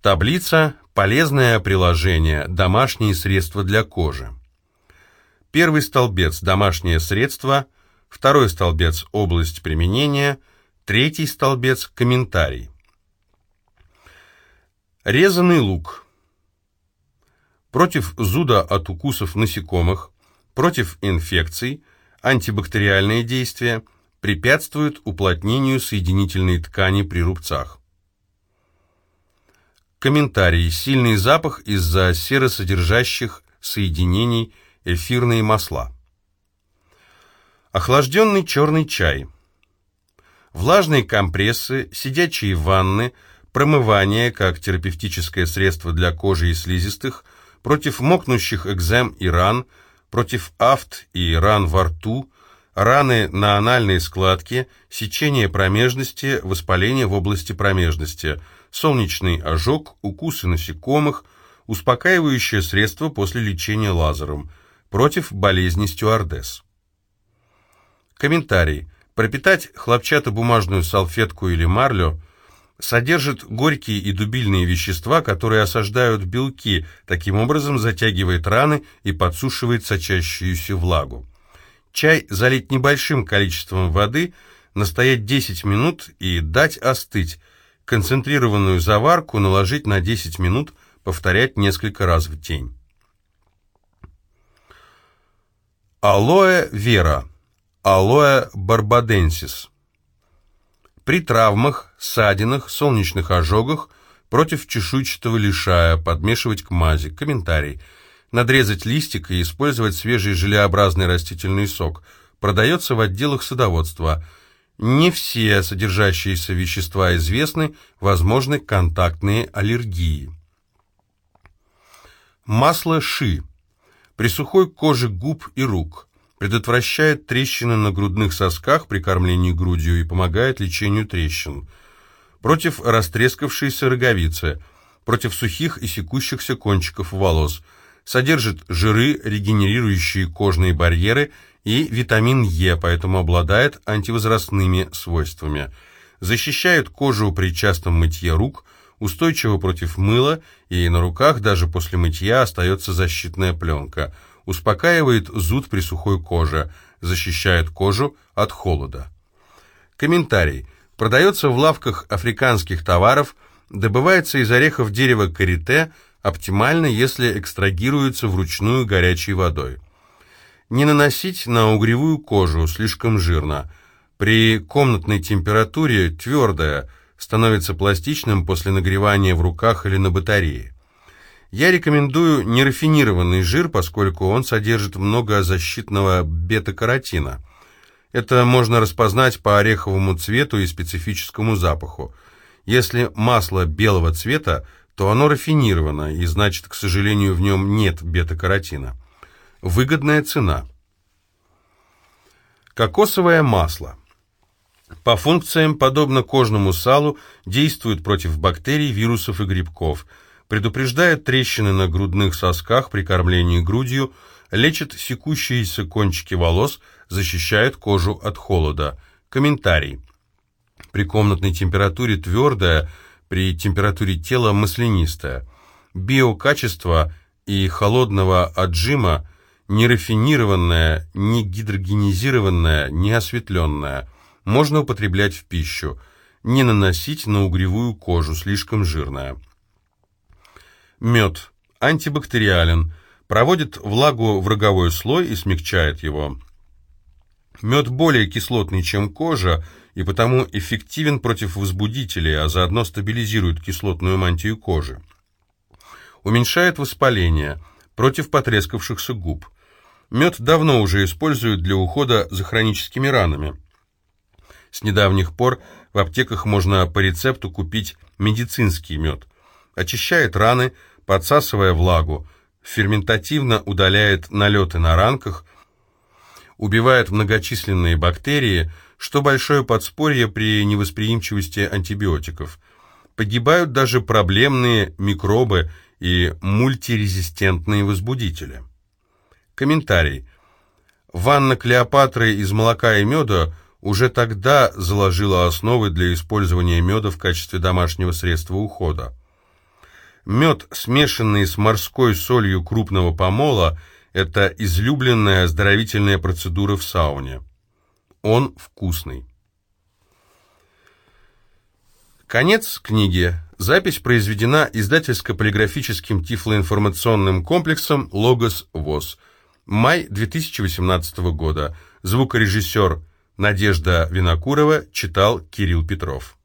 Таблица «Полезное приложение. Домашние средства для кожи». Первый столбец «Домашнее средство», второй столбец «Область применения», третий столбец «Комментарий». Резанный лук. Против зуда от укусов насекомых, против инфекций, антибактериальные действия препятствуют уплотнению соединительной ткани при рубцах. Комментарий. Сильный запах из-за серосодержащих соединений эфирные масла. Охлажденный черный чай. Влажные компрессы, сидячие ванны – промывание как терапевтическое средство для кожи и слизистых, против мокнущих экзем и ран, против афт и ран во рту, раны на анальной складке, сечение промежности, воспаление в области промежности, солнечный ожог, укусы насекомых, успокаивающее средство после лечения лазером, против болезни стюардесс. Комментарий. Пропитать хлопчатобумажную салфетку или марлю – содержит горькие и дубильные вещества, которые осаждают белки, таким образом затягивает раны и подсушивает сочащуюся влагу. Чай залить небольшим количеством воды, настоять 10 минут и дать остыть. Концентрированную заварку наложить на 10 минут, повторять несколько раз в день. Алоэ вера. Алоэ барбаденсис. При травмах, ссадинах, солнечных ожогах против чешуйчатого лишая подмешивать к мази. Комментарий. Надрезать листик и использовать свежий желеобразный растительный сок. Продается в отделах садоводства. Не все содержащиеся вещества известны, возможны контактные аллергии. Масло ши. При сухой коже губ и рук предотвращает трещины на грудных сосках при кормлении грудью и помогает лечению трещин, против растрескавшейся роговицы, против сухих и секущихся кончиков волос, содержит жиры, регенерирующие кожные барьеры и витамин Е, поэтому обладает антивозрастными свойствами, защищает кожу при частом мытье рук, устойчиво против мыла, и на руках даже после мытья остается защитная пленка – успокаивает зуд при сухой коже, защищает кожу от холода. Комментарий. Продается в лавках африканских товаров, добывается из орехов дерева карите, оптимально, если экстрагируется вручную горячей водой. Не наносить на угревую кожу, слишком жирно. При комнатной температуре твердая, становится пластичным после нагревания в руках или на батарее. Я рекомендую нерафинированный жир, поскольку он содержит много защитного бета-каротина. Это можно распознать по ореховому цвету и специфическому запаху. Если масло белого цвета, то оно рафинировано, и значит, к сожалению, в нем нет бета-каротина. Выгодная цена. Кокосовое масло. По функциям, подобно кожному салу, действует против бактерий, вирусов и грибков – предупреждает трещины на грудных сосках при кормлении грудью, лечит секущиеся кончики волос, защищает кожу от холода. Комментарий. При комнатной температуре твердая, при температуре тела маслянистая. Биокачество и холодного отжима не рафинированное, не гидрогенизированное, не осветленное. Можно употреблять в пищу. Не наносить на угревую кожу, слишком жирная. Мед. Антибактериален. Проводит влагу в роговой слой и смягчает его. Мед более кислотный, чем кожа, и потому эффективен против возбудителей, а заодно стабилизирует кислотную мантию кожи. Уменьшает воспаление, против потрескавшихся губ. Мед давно уже используют для ухода за хроническими ранами. С недавних пор в аптеках можно по рецепту купить медицинский мед. Очищает раны, подсасывая влагу, ферментативно удаляет налеты на ранках, убивает многочисленные бактерии, что большое подспорье при невосприимчивости антибиотиков. Погибают даже проблемные микробы и мультирезистентные возбудители. Комментарий. Ванна Клеопатры из молока и меда уже тогда заложила основы для использования меда в качестве домашнего средства ухода. Мед, смешанный с морской солью крупного помола, это излюбленная оздоровительная процедура в сауне. Он вкусный. Конец книги. Запись произведена издательско-полиграфическим тифлоинформационным комплексом «Логос ВОЗ». Май 2018 года. Звукорежиссер Надежда Винокурова читал Кирилл Петров.